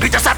y ya